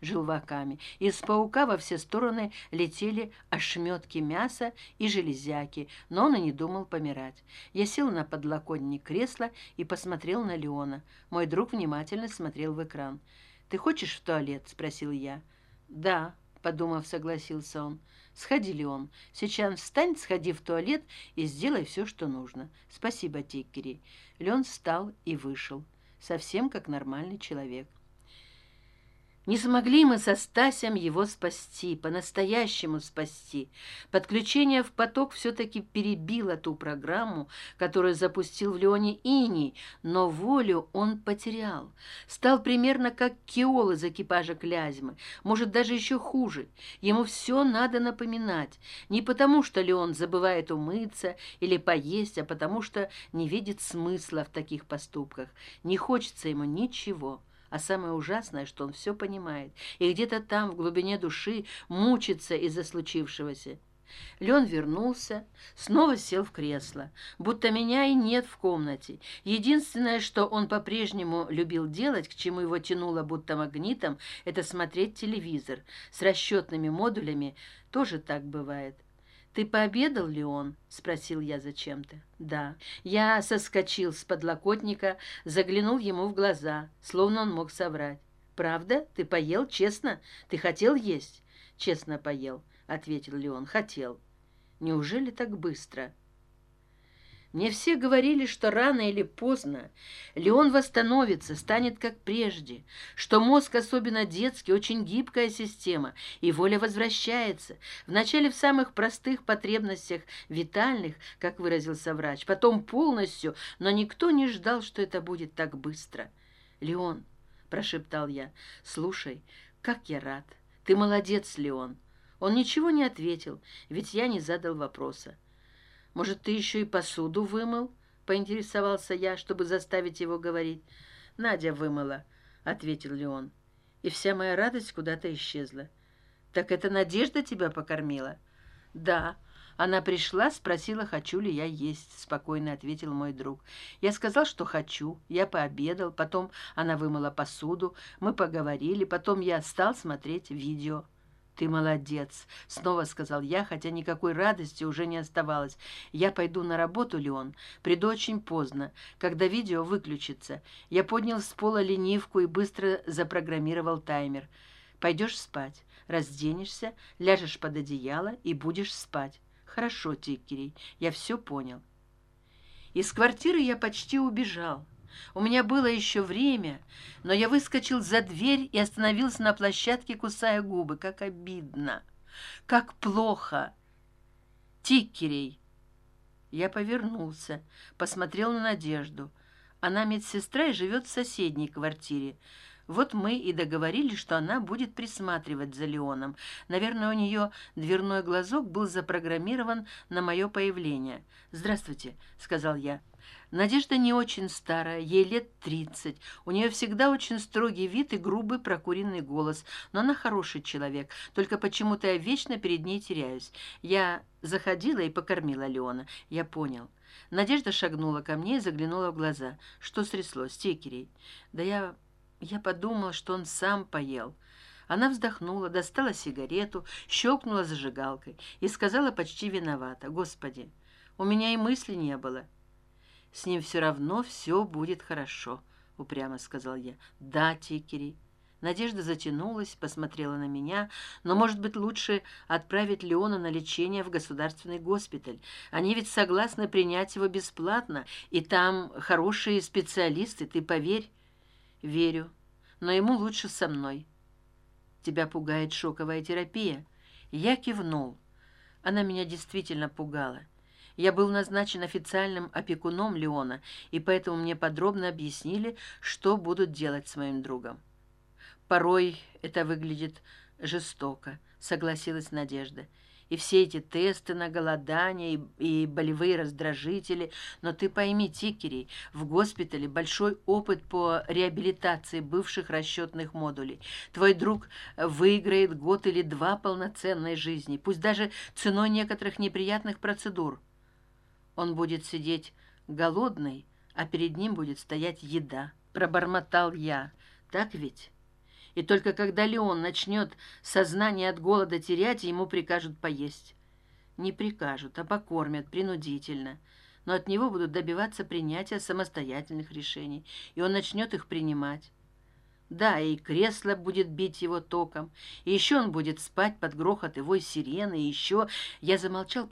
желваками. Из паука во все стороны летели ошметки мяса и железяки но он и не думал помирать. Я сел на подлокотник кресла и посмотрел на леона. Мой друг внимательно смотрел в экран. Ты хочешь в туалет спросил я. Да подумав согласился он. Сходи леон. Сейчас встань сходи в туалет и сделай все что нужно. Спасибо тиккери леон встал и вышел. Совсем как нормальный человек не смогли мы со стасем его спасти по настоящему спасти. Подключение в поток все таки перебило ту программу которую запустил в леоне иней но волю он потерял. Стал примерно как киол из экипажа клязьмы может даже еще хуже. Ему все надо напоминать. Не потому что леон забывает умыться или поесть а потому что не видит смысла в таких поступках. Не хочется ему ничего а самое ужасное что он все понимает и где то там в глубине души мучится из за случившегося. Лен вернулся снова сел в кресло будто меня и нет в комнате. Единственное что он по прежнему любил делать к чему его тянуло будто магнитом это смотреть телевизор. С расчетными модулями тоже так бывает ты пообедал ли он спросил я зачем то да я соскочил с подлокотника заглянул ему в глаза словно он мог соврать. Правда? Ты поел? Честно? Ты хотел есть? Честно поел ответил ли он хотел неужели так быстро мне все говорили что рано или поздно леон восстановится станет как прежде что мозг особенно детский очень гибкая система и воля возвращается. Вначале в самых простых потребностях витальных как выразился врач потом полностью но никто не ждал что это будет так быстро. Леон прошептал я слушай как я рад. Ты молодец леон он ничего не ответил ведь я не задал вопроса может ты еще и посуду вымыл поинтересовался я чтобы заставить его говорить надя вымыла ответил леон и вся моя радость куда то исчезла так это надежда тебя покормила да. Она пришла спросила хочу ли я есть спокойно ответил мой друг. Я сказал что хочу. Я пообедал потом она вымыла посуду. Мы поговорили потом я стал смотреть видео ты молодец снова сказал я хотя никакой радости уже не оставалось. Я пойду на работу леон приду очень поздно когда видео выключится. Я поднял с пола ленивку и быстро запрограммировал таймер. Пойдешь спать разденешься ляжешь под одеяло и будешь спать. Хорошо тикерей я все понял. Из квартиры я почти убежал у меня было еще время но я выскочил за дверь и остановился на площадке кусая губы. Как обидно как плохо. Тикерей я повернулся посмотрел на надежду. Она медсестра и живет в соседней квартире вот мы и договорились что она будет присматривать за леоном. Наверное у нее дверной глазок был запрограммирован на мое появление. Здравствуйте сказал я. Надежда не очень старая ей лет тридцать. У нее всегда очень строгий вид и грубый прокуренный голос. Но она хороший человек только почему то я вечно перед ней теряюсь. Я заходила и покормила леона. Я понял надежда шагнула ко мне и заглянула в глаза. Что стряслось текерей? Да я я подумал что он сам поел. Она вздохнула достала сигарету щелкнула зажигалкой и сказала почти виновата господи у меня и мысли не было. С ним все равно все будет хорошо упрямо сказал я. Да тикери надежда затянулась посмотрела на меня. Но может быть лучше отправить леона на лечение в государственный госпиталь? Они ведь согласны принять его бесплатно и там хорошие специалисты ты поверь верю но ему лучше со мной. Тебя пугает шоковая терапия. Я кивнул. Она меня действительно пугала. Я был назначен официальным опекуном леона и поэтому мне подробно объяснили что будут делать с моим другом. Порой это выглядит жестоко согласилась надежда и все эти тесты на голодание и, и болевые раздражители. Но ты пойми тикерей в госпитале большой опыт по реабилитации бывших расчетных модулей. Твой друг выиграет год или два полноценной жизни пусть даже ценой некоторых неприятных процедур. Он будет сидеть голодный а перед ним будет стоять еда пробормотал я. Так ведь и только когда леон начнет сознание от голода терять ему прикажут поесть. Не прикажут а покормят принудительно. Но от него будут добиваться принятия самостоятельных решений и он начнет их принимать. Да и кресло будет бить его током и еще он будет спать под грохот его сирены и еще я замолчал